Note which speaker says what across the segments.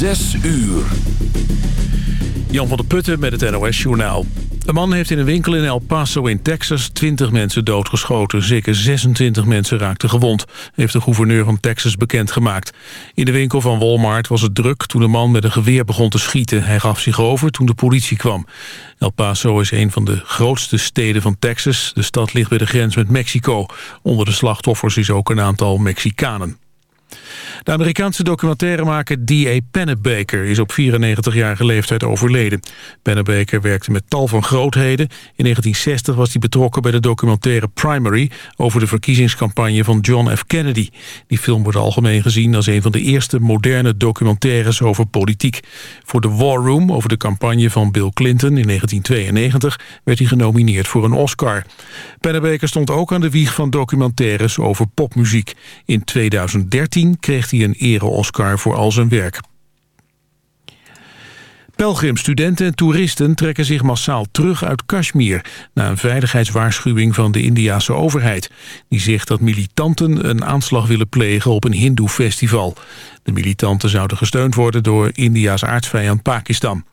Speaker 1: Zes uur. Jan van der Putten met het NOS-journaal. Een man heeft in een winkel in El Paso in Texas 20 mensen doodgeschoten. Zeker 26 mensen raakten gewond, heeft de gouverneur van Texas bekendgemaakt. In de winkel van Walmart was het druk toen de man met een geweer begon te schieten. Hij gaf zich over toen de politie kwam. El Paso is een van de grootste steden van Texas. De stad ligt bij de grens met Mexico. Onder de slachtoffers is ook een aantal Mexicanen. De Amerikaanse documentairemaker D.A. Pennebaker is op 94-jarige leeftijd overleden. Pennebaker werkte met tal van grootheden. In 1960 was hij betrokken bij de documentaire Primary... over de verkiezingscampagne van John F. Kennedy. Die film wordt algemeen gezien als een van de eerste moderne documentaires over politiek. Voor de War Room over de campagne van Bill Clinton in 1992... werd hij genomineerd voor een Oscar. Pennebaker stond ook aan de wieg van documentaires over popmuziek. In 2013 kreeg hij een ere-Oscar voor al zijn werk. Pelgrimstudenten en toeristen trekken zich massaal terug uit Kashmir... na een veiligheidswaarschuwing van de Indiase overheid. Die zegt dat militanten een aanslag willen plegen op een hindoe-festival. De militanten zouden gesteund worden door India's aardsvijand Pakistan.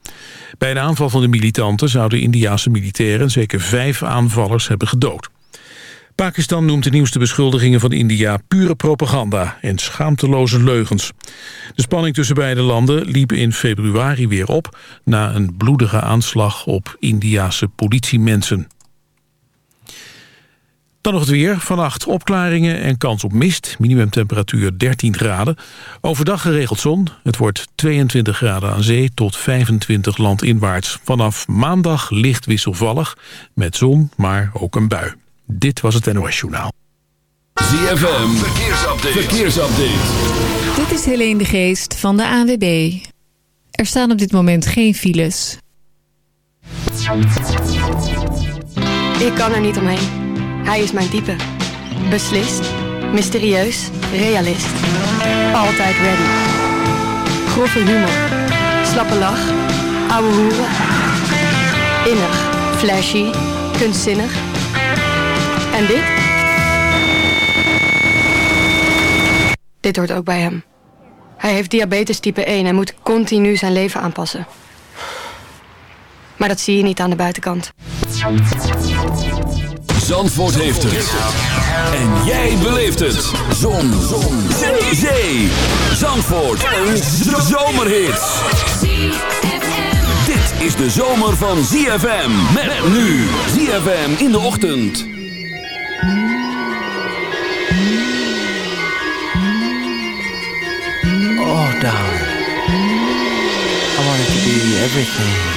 Speaker 1: Bij een aanval van de militanten zouden Indiase militairen... zeker vijf aanvallers hebben gedood. Pakistan noemt de nieuwste beschuldigingen van India pure propaganda en schaamteloze leugens. De spanning tussen beide landen liep in februari weer op na een bloedige aanslag op Indiase politiemensen. Dan nog het weer. Vannacht opklaringen en kans op mist. Minimumtemperatuur 13 graden. Overdag geregeld zon. Het wordt 22 graden aan zee tot 25 landinwaarts. Vanaf maandag licht wisselvallig. Met zon, maar ook een bui. Dit was het NOS Journaal.
Speaker 2: ZFM, verkeersupdate. verkeersupdate.
Speaker 3: Dit is Helene de Geest van de ANWB. Er staan op dit moment geen files.
Speaker 4: Ik kan er niet omheen. Hij is mijn type. Beslist, mysterieus, realist. Altijd ready. Grove humor. Slappe lach. Ouwe hoeren. Innig, flashy, kunstzinnig en dit? Dit hoort ook bij hem. Hij heeft diabetes type 1 en moet continu zijn leven aanpassen. Maar dat zie je niet aan de buitenkant.
Speaker 2: Zandvoort heeft het. En jij beleeft het. Zon. Zon. Zee. Zee. Zandvoort. Een zomerhit. Dit is de zomer van ZFM. Met nu. ZFM in de ochtend.
Speaker 5: Oh, darling. I wanted to be everything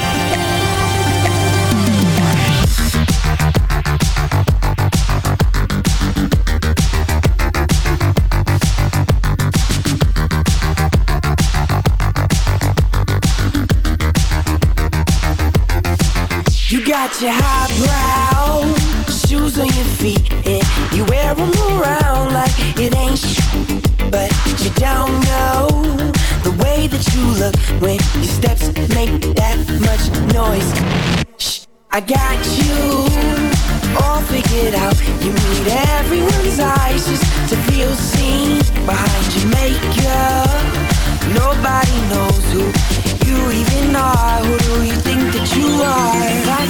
Speaker 6: Your highbrow shoes on your feet, and you wear them around like it ain't sh- But you don't know the way that you look when your steps make that much noise. Shh, I got you oh, all figured out. You meet everyone's eyes just to feel seen behind your makeup. Nobody knows who you even are. Who do you think that you are?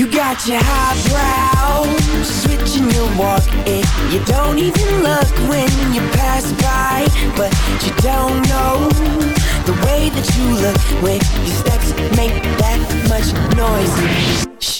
Speaker 6: You got your highbrow, switching your walk, and you don't even look when you pass by, but you don't know the way that you look when your steps make that much noise. Shh,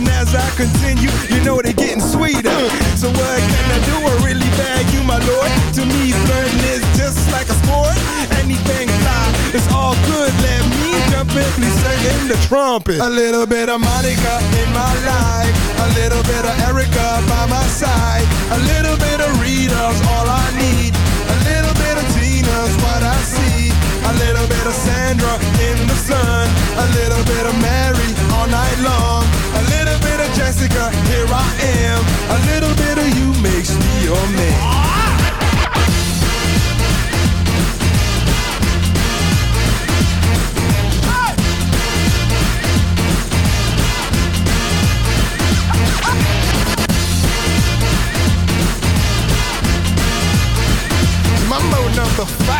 Speaker 7: And as I continue, you know they're getting sweeter. So what can I do? I really bag you, my lord. To me, flirting is just like a sport. Anything fly, it's all good. Let me jump in, please sing in the trumpet. A little bit of Monica in my life. A little of here I am. A little bit of you makes me your man. Number five.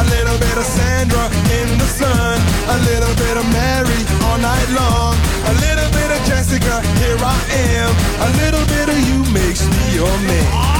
Speaker 7: A little bit of Sandra in the sun. A little bit of Mary all night long. A little bit of Jessica, here I am. A little bit of you makes me your man.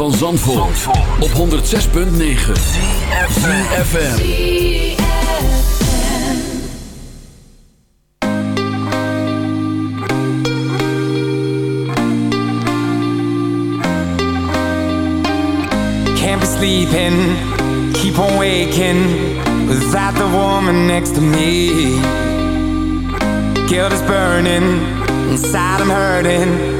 Speaker 2: van Zandvoort, op 106.9 CFFM
Speaker 8: Can't be sleeping, keep on waking. Without the woman next to me. Guilt is burning, inside I'm hurting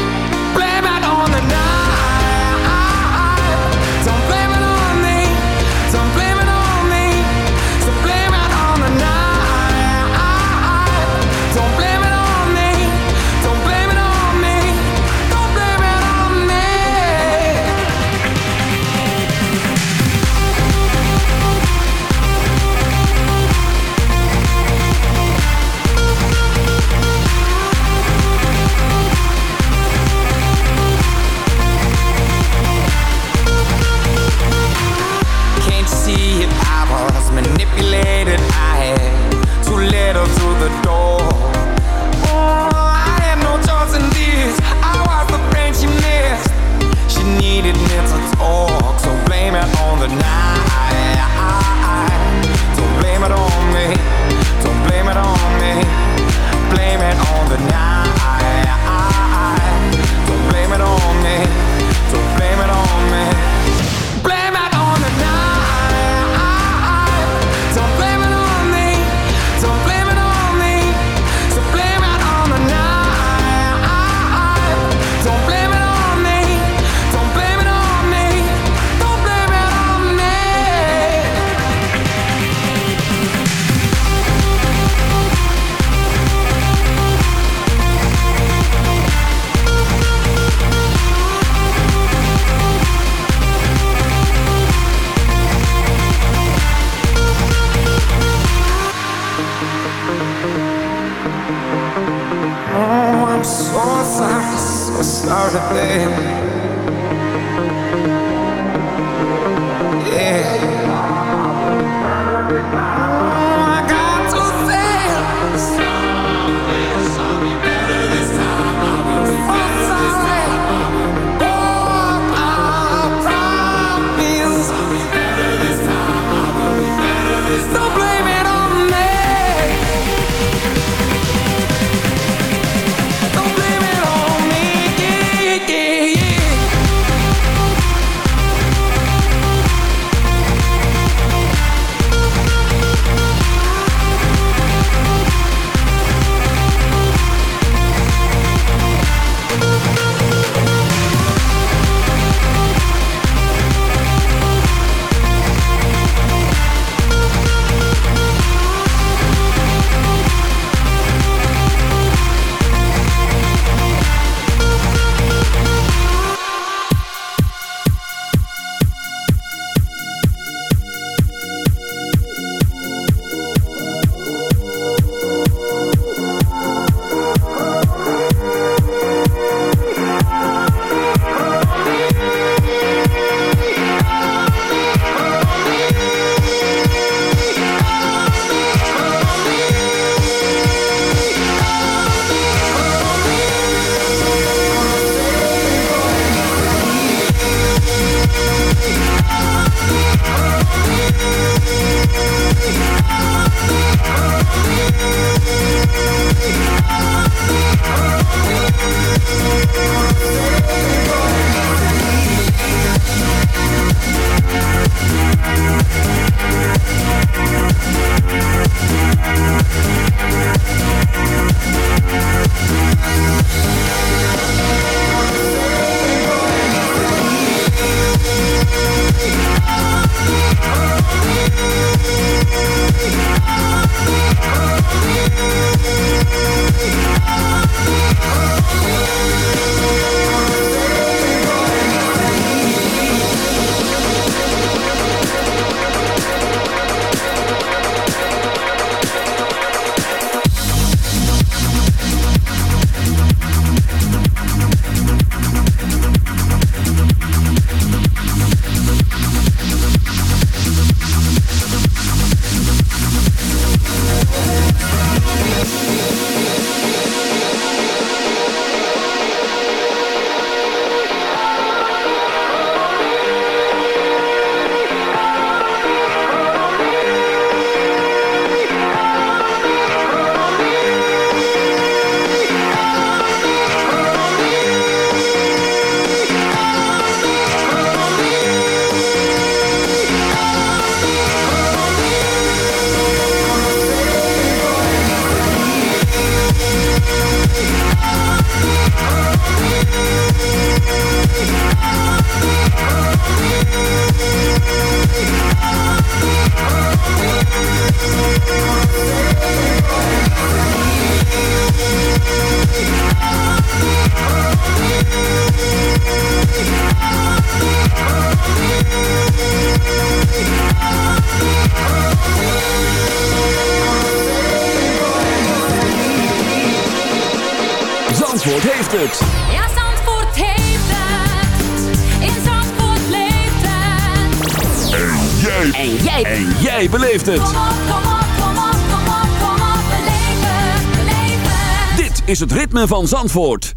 Speaker 2: van Zandvoort.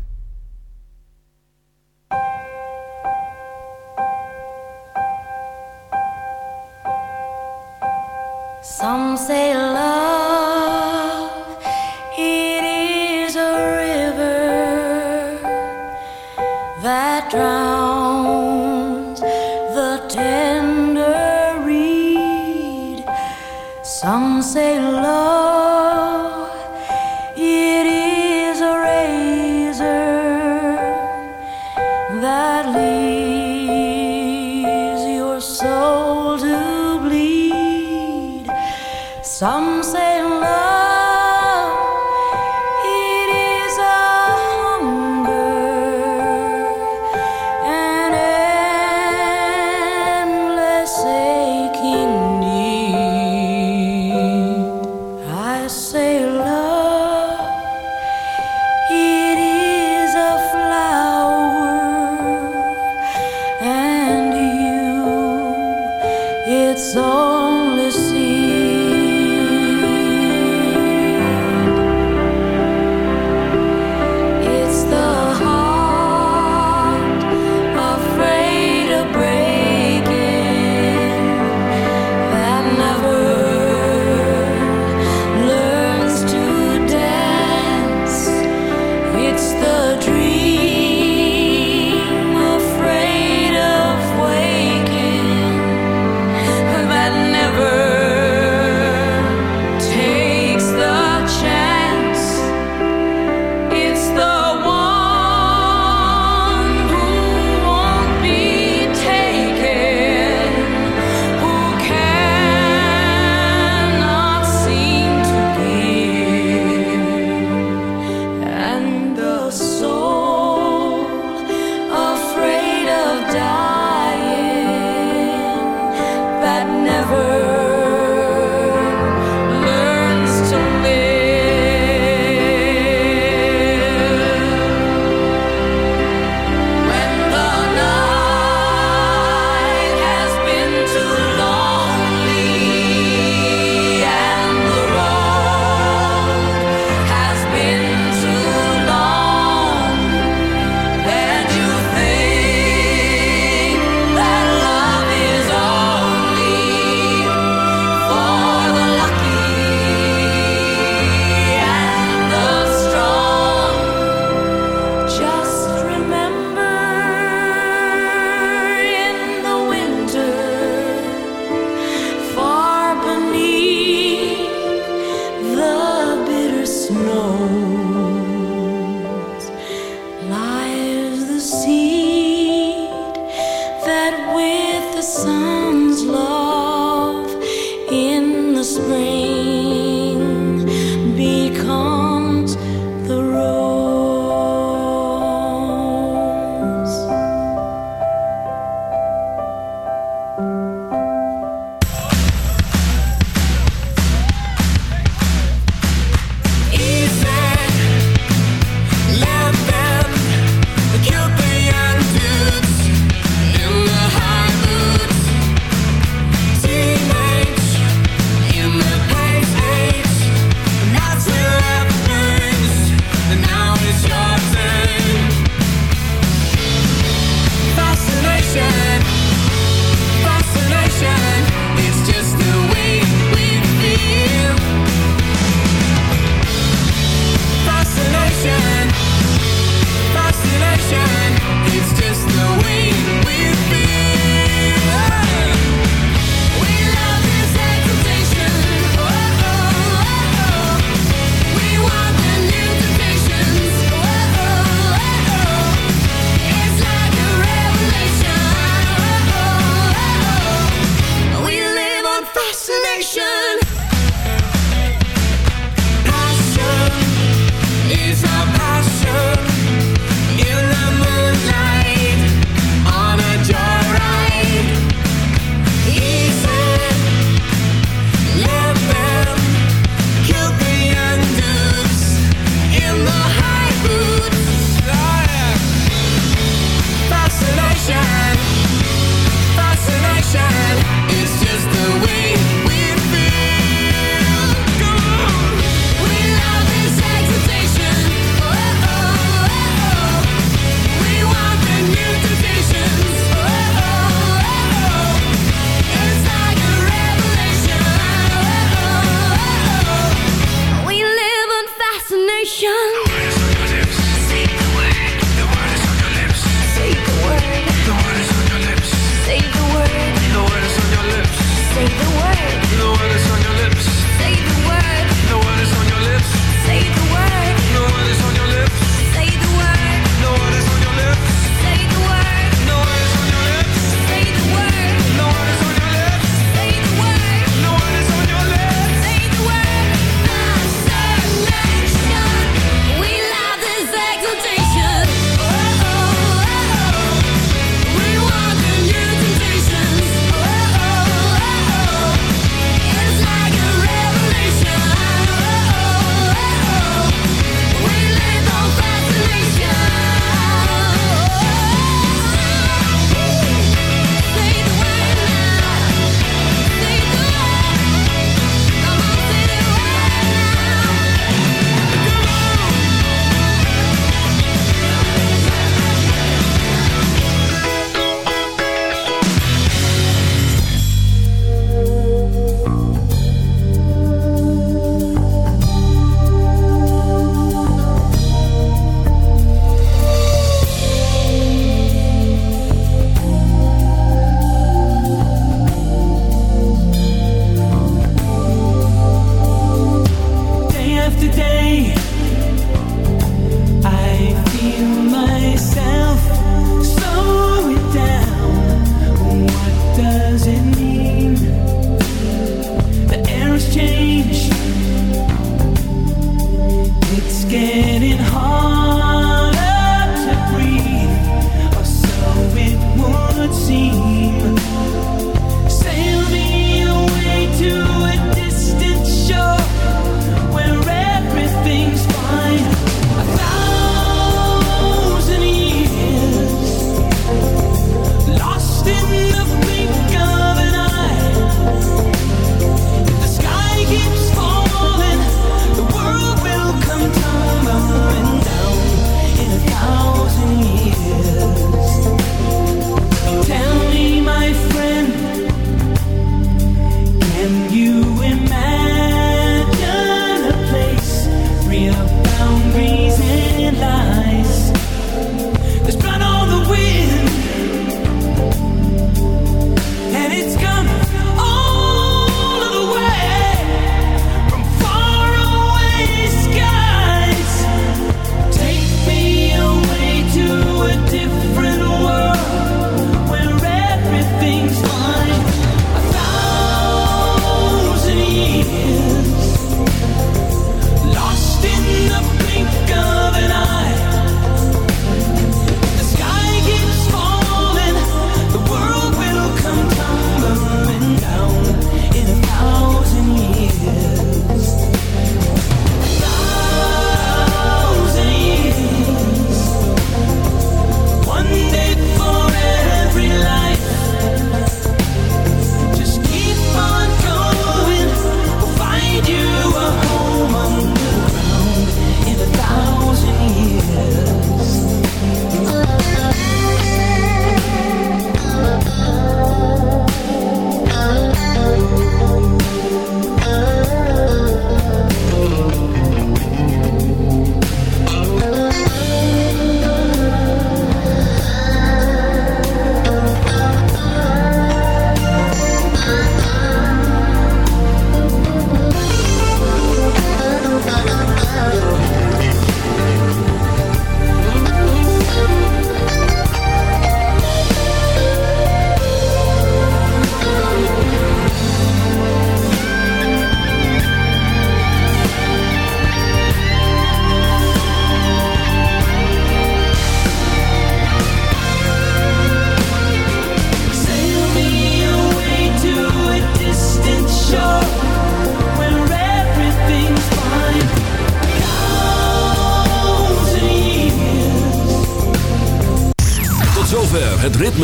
Speaker 9: Some say love,